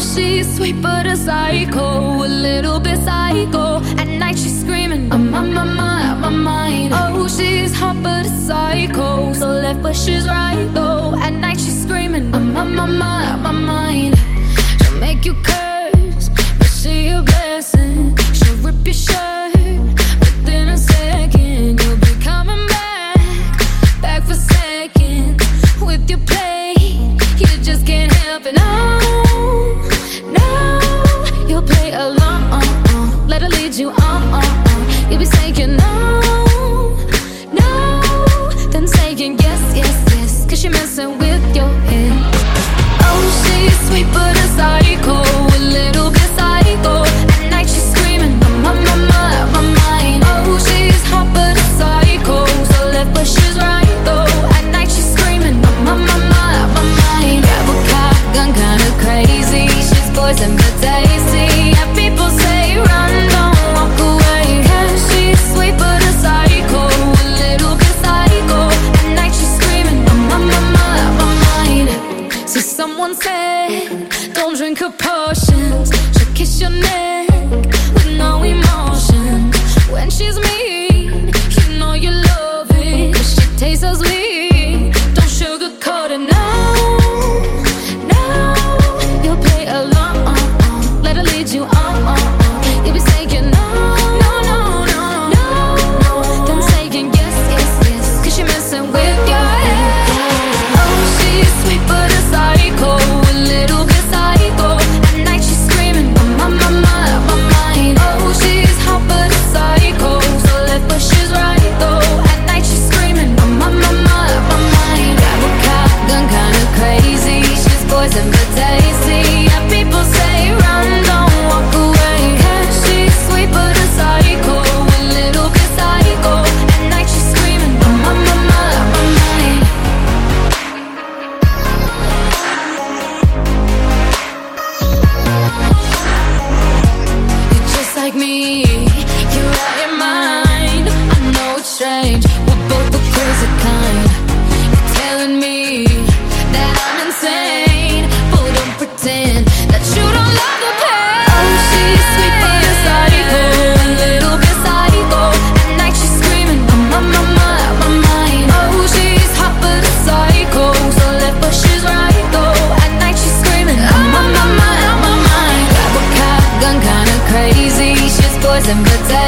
she's sweet but a psycho, a little bit psycho. At night she's screaming, I'm on my mind, my mind. Oh, she's hot but a psycho, so left but she's right. She'll kiss your neck with no emotion. When she's mean, you know you love it. Cause she tastes so sweet. some good times.